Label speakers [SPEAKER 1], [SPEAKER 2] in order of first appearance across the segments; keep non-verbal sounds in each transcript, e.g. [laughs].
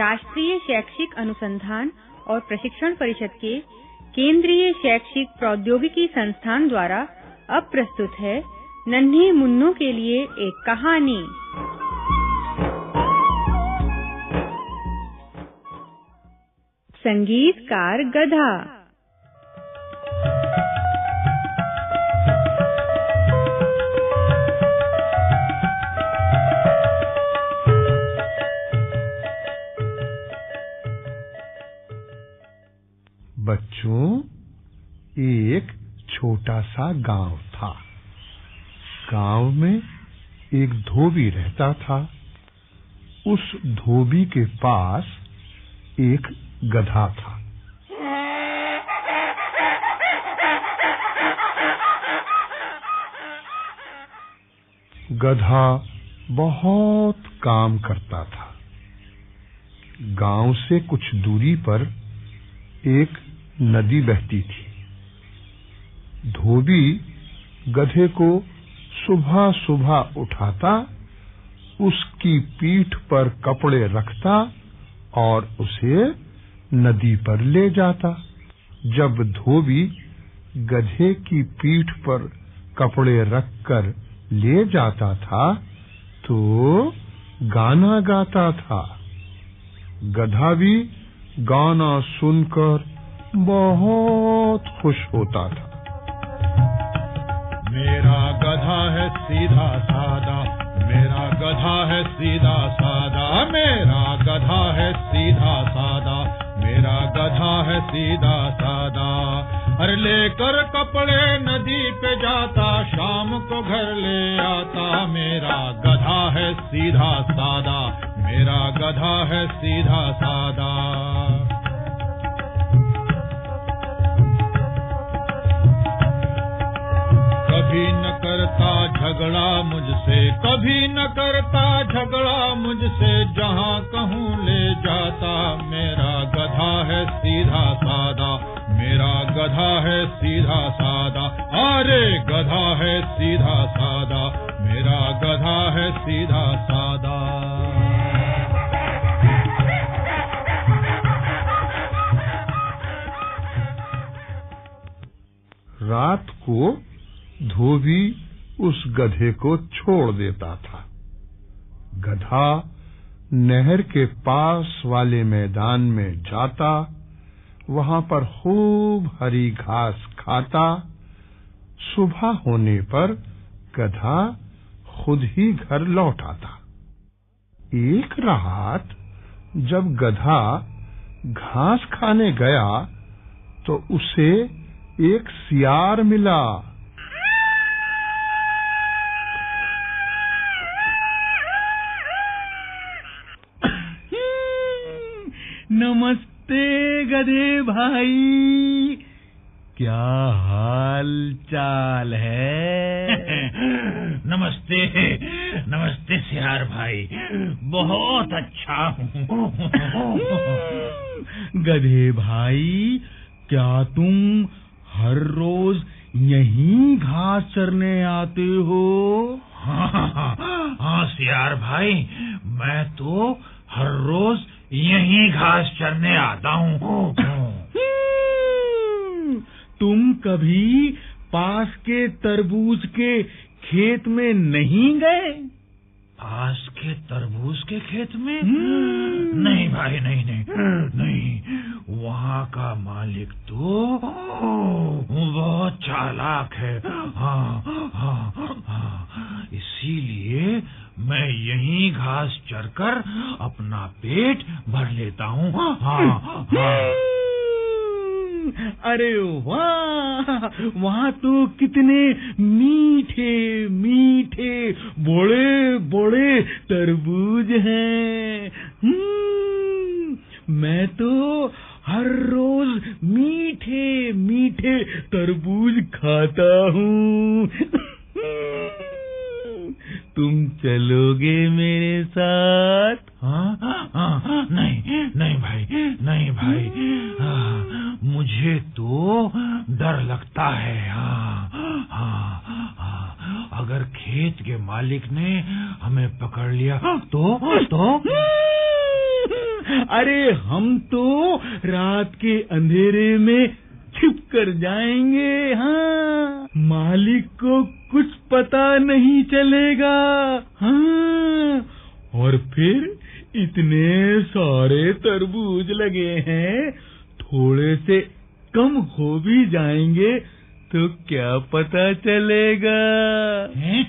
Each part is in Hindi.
[SPEAKER 1] राष्ट्रीय शैक्षिक अनुसंधान और प्रशिक्षण परिषद के केंद्रीय शैक्षिक प्रौद्योगिकी संस्थान द्वारा अब प्रस्तुत है नन्ही मुन्नो के लिए एक कहानी संगीतकार गधा
[SPEAKER 2] छोटा सा गांव था गांव में एक धोबी रहता था उस धोबी के पास एक गधा था गधा बहुत काम करता था गांव से कुछ दूरी पर एक नदी बहती थी धोबी गधे को सुबह सुबह उठाता उसकी पीठ पर कपड़े रखता और उसे नदी पर ले जाता जब धोबी गधे की पीठ पर कपड़े रखकर ले जाता था तो गाना गाता था गधा भी गाना सुनकर बहुत खुश होता था
[SPEAKER 3] मेरा गधा है सीधा सादा मेरा गधा है सीधा सादा मेरा गधा है सीधा सादा मेरा गधा है सीधा सादा अरे लेकर कपड़े नदी पे जाता शाम को घर ले आता मेरा गधा है सीधा सादा मेरा गधा है सीधा सादा झगड़ा मुझसे कभी न करता झगड़ा मुझसे जहाँ कहूँ ले जाता मेरा गधा है सीधा सादा मेरा गधा है सीधा सादा अरे गधा है सीधा सादा मेरा गधा है सीधा सादा
[SPEAKER 2] रात को धोबी उस गधे को छोड़ देता था गधा नहर के पास वाले मैदान में जाता वहां पर खूब हरी घास खाता सुबह होने पर गधा खुद ही घर लौट आता एक रात जब गधा घास खाने गया तो उसे एक सियार मिला
[SPEAKER 4] नमस्ते गधे भाई क्या हाल चाल है [laughs]
[SPEAKER 1] नमस्ते नमस्ते सियार भाई बहुत अच्छा हूँ हम्म,
[SPEAKER 4] गधे भाई क्या तुम हर रोज यहीं घास चरने आते हो हाँ, हाँ,
[SPEAKER 1] हाँ सियार भाई मैं तो हर रोज यही घास चरने आता हूँ
[SPEAKER 4] हम्म। तुम कभी पास के तरबूज के खेत में नहीं गए
[SPEAKER 1] पास के तरबूज के खेत में हम्म। नहीं भाई नहीं नहीं हम्म। नहीं वहाँ का मालिक तो बहुत चालाक है हाँ
[SPEAKER 5] हाँ हाँ, हाँ।
[SPEAKER 1] इसीलिए मैं यहीं घास चरकर अपना पेट भर लेता हूँ हाँ हाँ, हाँ।
[SPEAKER 4] हम्म। अरे वाह वहाँ तो कितने मीठे मीठे बड़े बड़े तरबूज हैं हम्म। मैं तो हर रोज मीठे मीठे तरबूज खाता हूँ तुम चलोगे
[SPEAKER 1] मेरे साथ
[SPEAKER 5] हाँ, हाँ, हाँ, नहीं नहीं भाई
[SPEAKER 1] नहीं भाई हाँ, मुझे तो डर लगता है हाँ, हाँ, हाँ। अगर खेत के मालिक ने हमें पकड़ लिया
[SPEAKER 5] तो तो [laughs]
[SPEAKER 1] अरे हम तो
[SPEAKER 4] रात के अंधेरे में कर जाएंगे हाँ मालिक को कुछ पता नहीं चलेगा हाँ और फिर इतने सारे तरबूज लगे हैं थोड़े से कम हो भी जाएंगे तो क्या पता चलेगा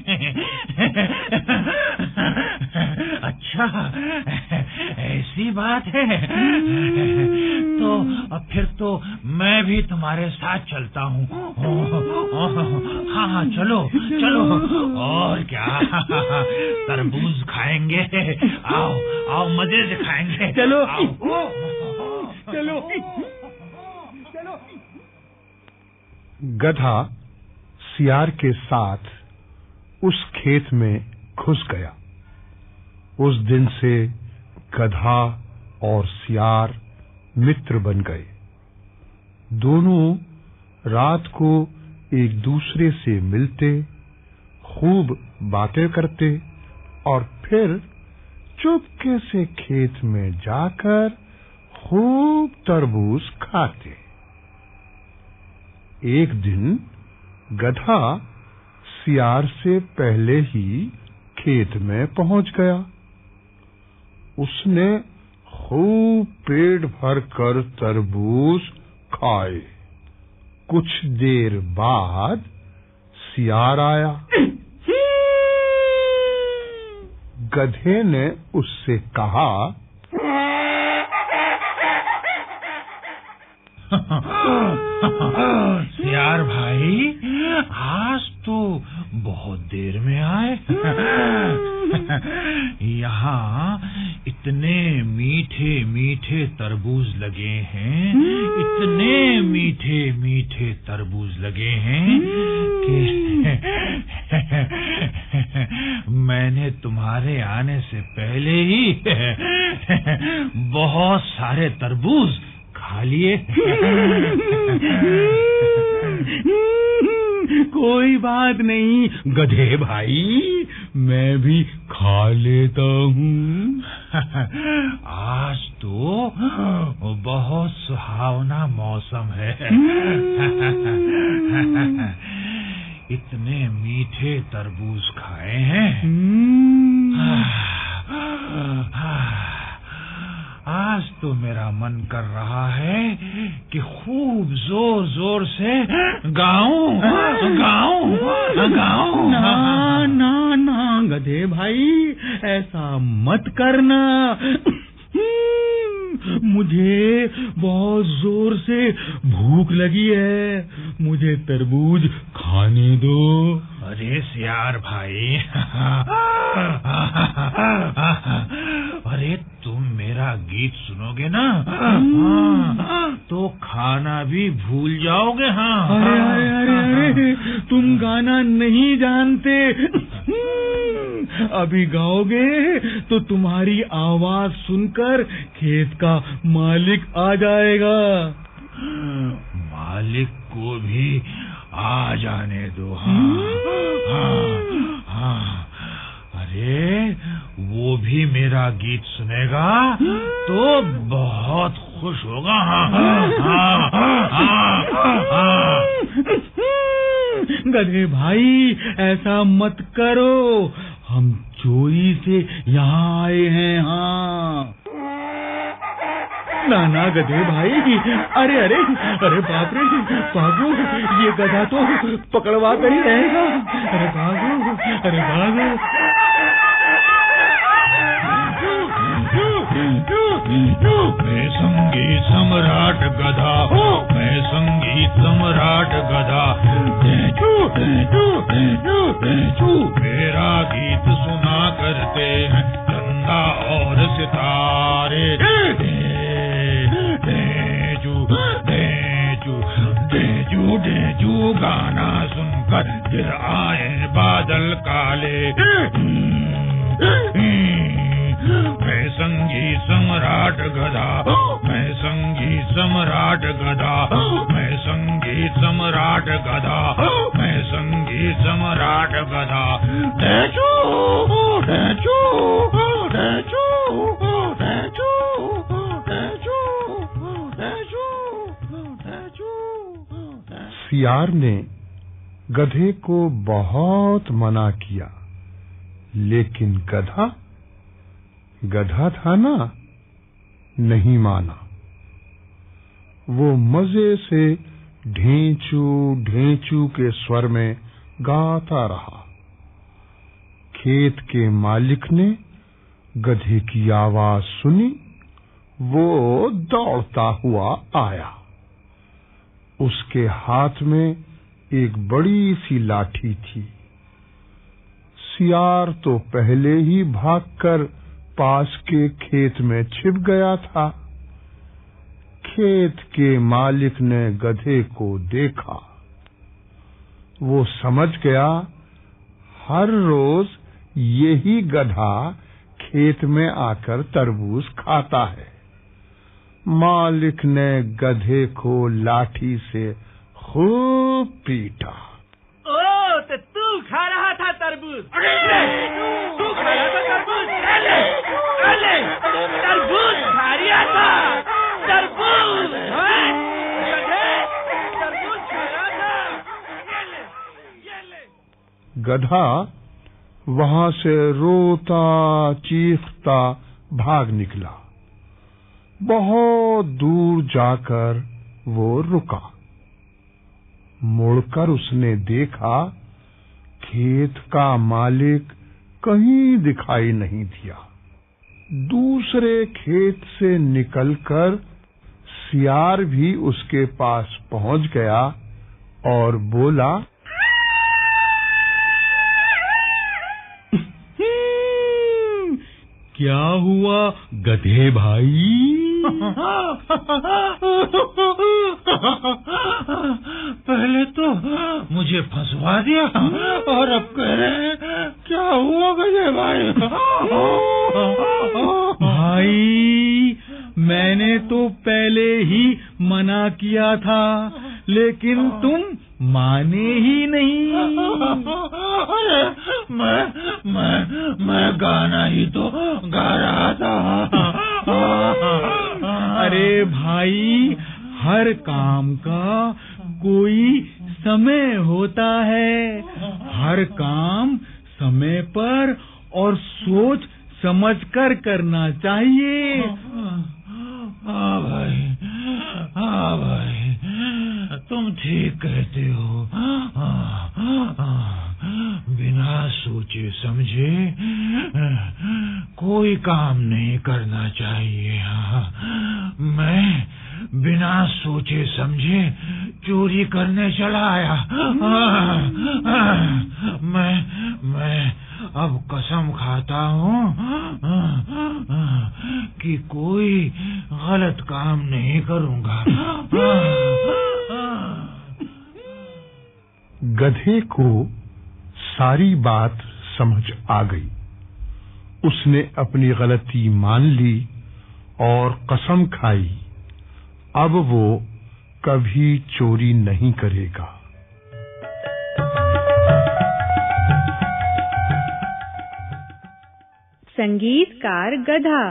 [SPEAKER 5] [laughs] अच्छा ऐसी
[SPEAKER 1] बात है तो अब फिर तो मैं भी तुम्हारे साथ चलता हूँ हाँ हाँ चलो चलो और क्या तरबूज खाएंगे आओ आओ मजे से खाएंगे चलो आओ,
[SPEAKER 5] चलो
[SPEAKER 2] गधा सियार के साथ उस खेत में घुस गया उस दिन से गधा और सियार मित्र बन गए दोनों रात को एक दूसरे से मिलते खूब बातें करते और फिर चुपके से खेत में जाकर खूब तरबूज खाते एक दिन गधा सियार से पहले ही खेत में पहुंच गया उसने खूब पेट भर कर तरबूज खाए कुछ देर बाद सियार आया गधे ने उससे कहा [laughs] [laughs] [laughs] यार भाई
[SPEAKER 1] आज तो बहुत देर में आए [laughs] यहाँ इतने मीठे मीठे तरबूज लगे हैं इतने मीठे मीठे तरबूज लगे हैं कि [laughs] मैंने तुम्हारे आने से पहले ही बहुत सारे तरबूज खा लिए
[SPEAKER 5] [laughs]
[SPEAKER 4] कोई बात नहीं गधे भाई मैं भी खा
[SPEAKER 1] लेता हूँ आज तो बहुत सुहावना मौसम है हम्म। इतने मीठे तरबूज खाए हैं हम्म। आज तो मेरा मन कर रहा है कि खूब जोर जोर से गाऊं
[SPEAKER 5] गाऊं गाऊं ना
[SPEAKER 1] ना ना गधे भाई
[SPEAKER 4] ऐसा मत करना मुझे बहुत जोर से भूख लगी है मुझे तरबूज खाने दो
[SPEAKER 1] अरे सियार भाई [laughs] अरे तुम मेरा गीत सुनोगे ना हम्म। हाँ, तो खाना भी भूल जाओगे हाँ अरे अरे अरे,
[SPEAKER 4] अरे तुम गाना नहीं जानते हम्म। अभी गाओगे तो तुम्हारी आवाज सुनकर खेत का मालिक आ
[SPEAKER 1] जाएगा मालिक को भी आ जाने दो हाँ हम्म। हाँ हाँ अरे वो भी मेरा गीत सुनेगा तो बहुत खुश
[SPEAKER 5] होगा हाँ, हाँ, हाँ, हाँ
[SPEAKER 4] गधे भाई ऐसा मत करो हम चोरी से यहाँ आए हैं हाँ नाना गधे भाई अरे अरे अरे बाप रे बाबू ये गधा तो पकड़वा कर ही रहेगा अरे
[SPEAKER 5] बाबू अरे बाबू मैं संगीत
[SPEAKER 1] सम्राट गधा मैं संगीत सम्राट गधा
[SPEAKER 5] मेरा गीत
[SPEAKER 1] सुना करते हैं चंदा और सितारे गाना सुनकर गिर आए बादल काले सम्राट गधा मैं संगी सम्राट गधा मैं संगी सम्राट गधा मैं संगी सम्राट गधा
[SPEAKER 2] सियार ने गधे को बहुत मना किया लेकिन गधा गधा था ना नहीं माना वो मजे से ढेंचू ढेंचू के स्वर में गाता रहा खेत के मालिक ने गधे की आवाज सुनी वो दौड़ता हुआ आया उसके हाथ में एक बड़ी सी लाठी थी सियार तो पहले ही भागकर पास के खेत में छिप गया था खेत के मालिक ने गधे को देखा वो समझ गया हर रोज यही गधा खेत में आकर तरबूज खाता है मालिक ने गधे को लाठी से खूब पीटा
[SPEAKER 5] खा रहा था तरबूज तू खा रहा था तरबूज अले अले हाँ? तरबूज खा रहा था तरबूज
[SPEAKER 2] गधा वहां से रोता चीखता भाग निकला बहुत दूर जाकर वो रुका मुड़कर उसने देखा खेत का मालिक कहीं दिखाई नहीं दिया दूसरे खेत से निकलकर सियार भी उसके पास पहुंच गया और बोला
[SPEAKER 5] [laughs]
[SPEAKER 4] क्या हुआ गधे भाई
[SPEAKER 5] पहले तो मुझे फंसवा दिया और अब कह रहे हैं क्या हुआ गजे भाई
[SPEAKER 4] भाई मैंने तो पहले ही मना किया था लेकिन तुम माने ही
[SPEAKER 5] नहीं अरे मैं
[SPEAKER 4] मैं मैं
[SPEAKER 5] गाना ही तो गा रहा था अरे
[SPEAKER 4] भाई हर काम का कोई समय होता है हर काम समय पर और सोच समझ कर करना चाहिए
[SPEAKER 5] हाँ भाई हाँ भाई
[SPEAKER 1] तुम ठीक कहते हो बिना सोचे समझे कोई काम नहीं करना चाहिए हाँ मैं बिना सोचे समझे चोरी करने चला आया मैं मैं अब कसम खाता हूँ कि कोई गलत काम नहीं
[SPEAKER 2] करूँगा गधे को सारी बात समझ आ गई उसने अपनी गलती मान ली और कसम खाई अब वो कभी चोरी नहीं करेगा
[SPEAKER 1] संगीतकार गधा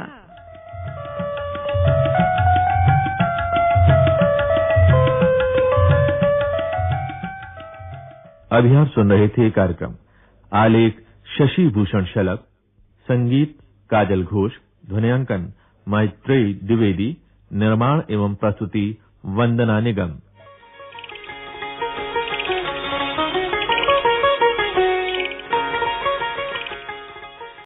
[SPEAKER 1] अभी आप सुन रहे थे कार्यक्रम आलेख शशि भूषण शलभ संगीत काजल घोष ध्वनियांकन मैत्रेयी द्विवेदी निर्माण एवं प्रस्तुति वंदना निगम